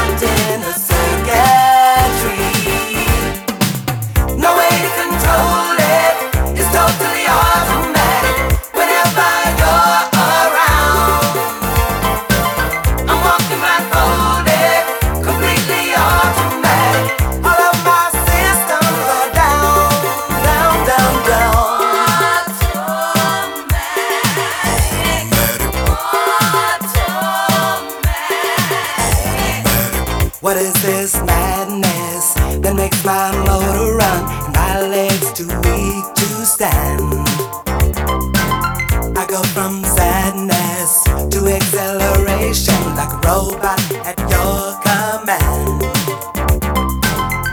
Up locked is this madness that makes my motor run and my legs too weak to stand? I go from sadness to acceleration like a robot at your command.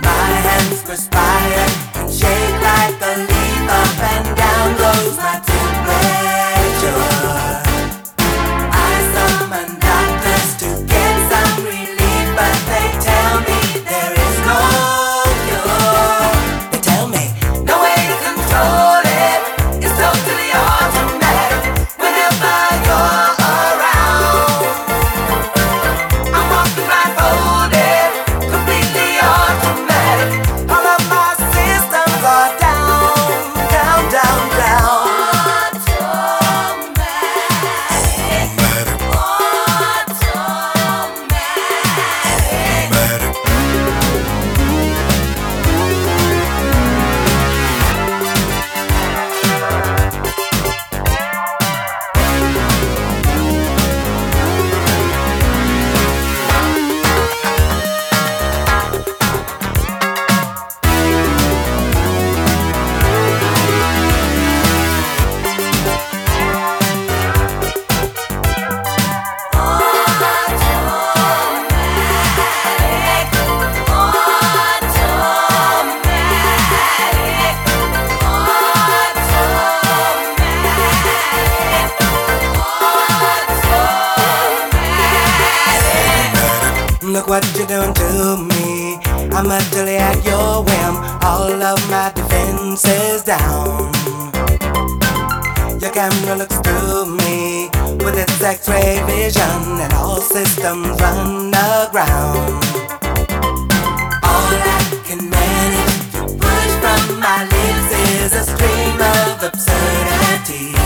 My hands perspire and shake like the leaf. Up and down goes my Look what you're doing to me. I'm utterly at your whim. All of my defenses down. Your camera looks through me with its X-ray vision, and all systems run aground. All I can manage to push from my lips is a stream of absurdity.